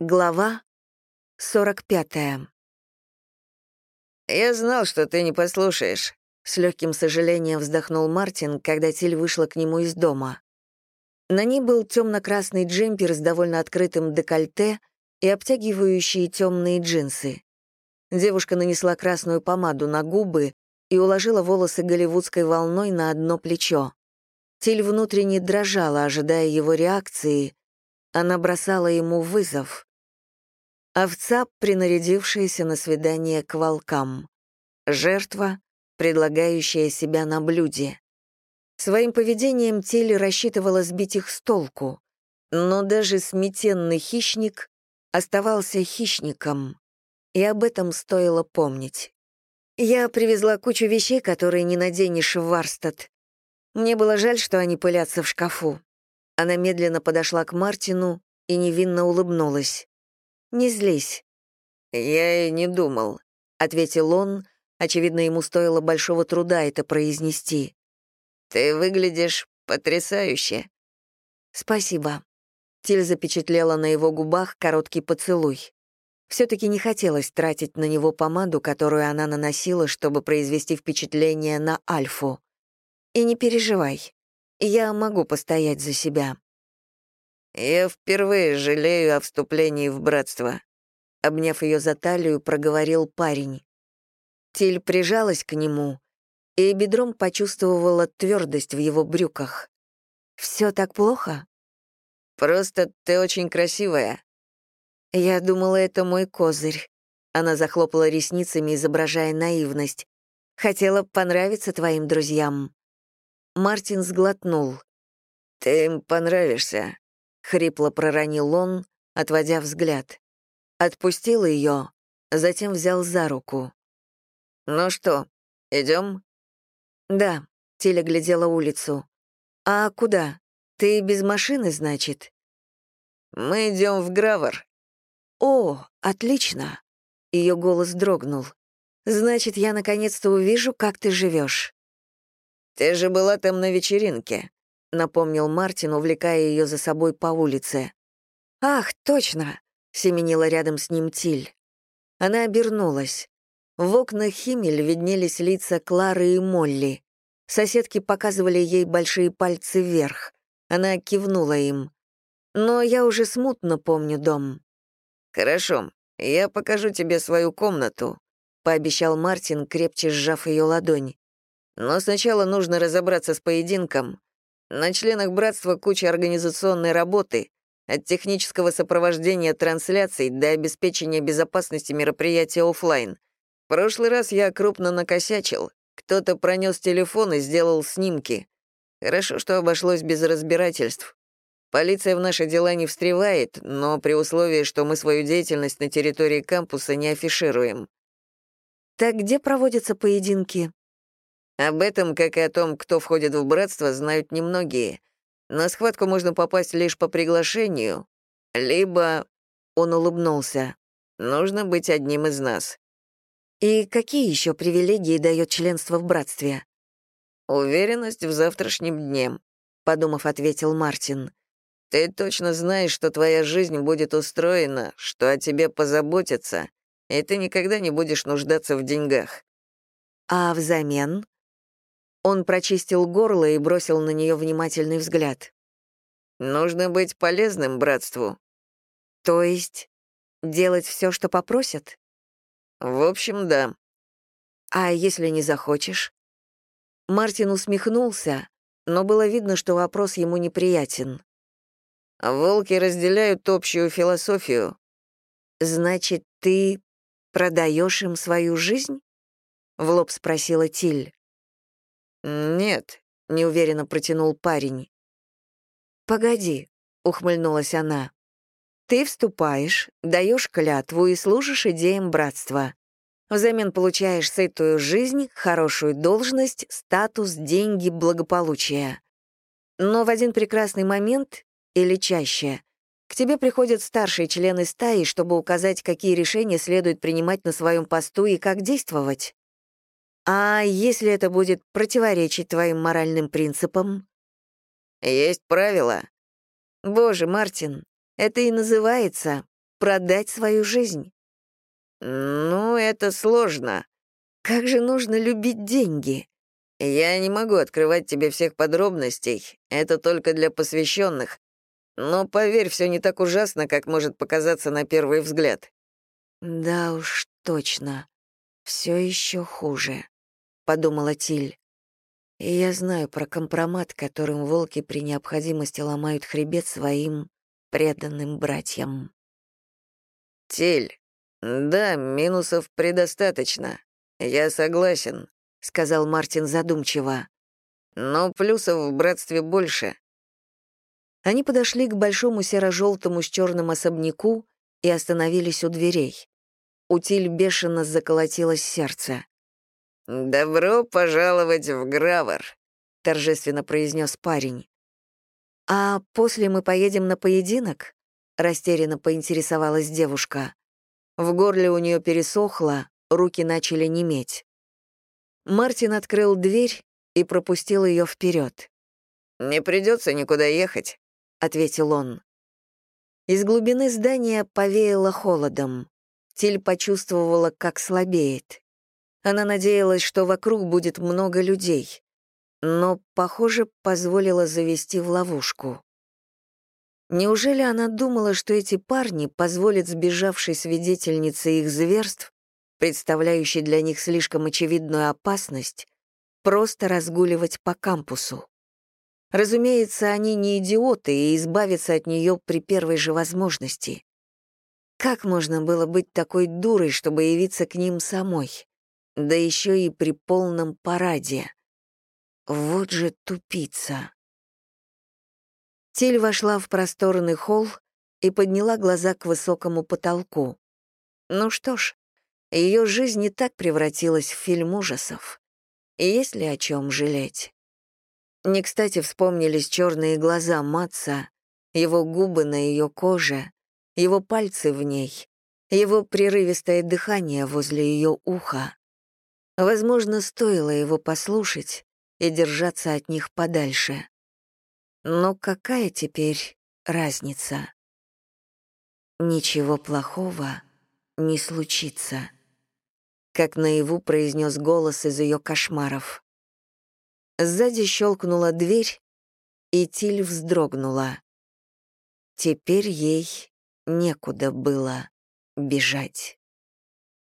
Глава 45. «Я знал, что ты не послушаешь», — с легким сожалением вздохнул Мартин, когда Тиль вышла к нему из дома. На ней был темно-красный джемпер с довольно открытым декольте и обтягивающие темные джинсы. Девушка нанесла красную помаду на губы и уложила волосы голливудской волной на одно плечо. Тиль внутренне дрожала, ожидая его реакции. Она бросала ему вызов. Овца, принарядившаяся на свидание к волкам. Жертва, предлагающая себя на блюде. Своим поведением Телли рассчитывала сбить их с толку, но даже сметенный хищник оставался хищником, и об этом стоило помнить. «Я привезла кучу вещей, которые не наденешь в Варстад. Мне было жаль, что они пылятся в шкафу». Она медленно подошла к Мартину и невинно улыбнулась. «Не злись». «Я и не думал», — ответил он. Очевидно, ему стоило большого труда это произнести. «Ты выглядишь потрясающе». «Спасибо». Тиль запечатлела на его губах короткий поцелуй. Все-таки не хотелось тратить на него помаду, которую она наносила, чтобы произвести впечатление на Альфу. «И не переживай, я могу постоять за себя». «Я впервые жалею о вступлении в братство», — обняв ее за талию, проговорил парень. Тиль прижалась к нему и бедром почувствовала твердость в его брюках. «Все так плохо?» «Просто ты очень красивая». «Я думала, это мой козырь». Она захлопала ресницами, изображая наивность. «Хотела понравиться твоим друзьям». Мартин сглотнул. «Ты им понравишься», хрипло проронил он, отводя взгляд. Отпустил ее, затем взял за руку. «Ну что, идем? «Да», — Тиля глядела улицу. «А куда? Ты без машины, значит?» «Мы идем в Гравер». «О, отлично!» — ее голос дрогнул. «Значит, я наконец-то увижу, как ты живешь. «Ты же была там на вечеринке. — напомнил Мартин, увлекая ее за собой по улице. «Ах, точно!» — семенила рядом с ним Тиль. Она обернулась. В окнах Химель виднелись лица Клары и Молли. Соседки показывали ей большие пальцы вверх. Она кивнула им. «Но я уже смутно помню дом». «Хорошо, я покажу тебе свою комнату», — пообещал Мартин, крепче сжав ее ладонь. «Но сначала нужно разобраться с поединком. На членах братства куча организационной работы, от технического сопровождения трансляций до обеспечения безопасности мероприятия офлайн. В прошлый раз я крупно накосячил. Кто-то пронес телефон и сделал снимки. Хорошо, что обошлось без разбирательств. Полиция в наши дела не встревает, но при условии, что мы свою деятельность на территории кампуса не афишируем. Так где проводятся поединки? Об этом, как и о том, кто входит в братство, знают немногие. На схватку можно попасть лишь по приглашению, либо...» Он улыбнулся. «Нужно быть одним из нас». «И какие еще привилегии дает членство в братстве?» «Уверенность в завтрашнем дне», — подумав, ответил Мартин. «Ты точно знаешь, что твоя жизнь будет устроена, что о тебе позаботятся, и ты никогда не будешь нуждаться в деньгах». «А взамен?» Он прочистил горло и бросил на нее внимательный взгляд. «Нужно быть полезным братству». «То есть делать все, что попросят?» «В общем, да». «А если не захочешь?» Мартин усмехнулся, но было видно, что вопрос ему неприятен. «Волки разделяют общую философию». «Значит, ты продаешь им свою жизнь?» — в лоб спросила Тиль. «Нет», — неуверенно протянул парень. «Погоди», — ухмыльнулась она. «Ты вступаешь, даешь клятву и служишь идеям братства. Взамен получаешь сытую жизнь, хорошую должность, статус, деньги, благополучие. Но в один прекрасный момент, или чаще, к тебе приходят старшие члены стаи, чтобы указать, какие решения следует принимать на своем посту и как действовать. А если это будет противоречить твоим моральным принципам? Есть правила. Боже, Мартин, это и называется продать свою жизнь. «Ну, это сложно. Как же нужно любить деньги?» «Я не могу открывать тебе всех подробностей. Это только для посвященных. Но поверь, все не так ужасно, как может показаться на первый взгляд». «Да уж, точно. Все еще хуже», — подумала Тиль. И я знаю про компромат, которым волки при необходимости ломают хребет своим преданным братьям. «Тиль, да, минусов предостаточно. Я согласен», — сказал Мартин задумчиво. «Но плюсов в братстве больше. Они подошли к большому серо-желтому с черным особняку и остановились у дверей. У Тиль бешено заколотилось сердце. «Добро пожаловать в Гравар», — торжественно произнес парень. «А после мы поедем на поединок?» — растерянно поинтересовалась девушка. В горле у нее пересохло, руки начали неметь. Мартин открыл дверь и пропустил ее вперед. «Не придется никуда ехать. — ответил он. Из глубины здания повеяло холодом. Тиль почувствовала, как слабеет. Она надеялась, что вокруг будет много людей, но, похоже, позволила завести в ловушку. Неужели она думала, что эти парни позволят сбежавшей свидетельнице их зверств, представляющей для них слишком очевидную опасность, просто разгуливать по кампусу? Разумеется, они не идиоты и избавятся от нее при первой же возможности. Как можно было быть такой дурой, чтобы явиться к ним самой? Да еще и при полном параде. Вот же тупица. Тель вошла в просторный холл и подняла глаза к высокому потолку. Ну что ж, ее жизнь не так превратилась в фильм ужасов. Есть ли о чем жалеть? Не кстати вспомнились черные глаза Матца, его губы на ее коже, его пальцы в ней, его прерывистое дыхание возле ее уха. Возможно, стоило его послушать и держаться от них подальше. Но какая теперь разница? Ничего плохого не случится, как наяву произнес голос из ее кошмаров. Сзади щелкнула дверь, и Тиль вздрогнула. Теперь ей некуда было бежать.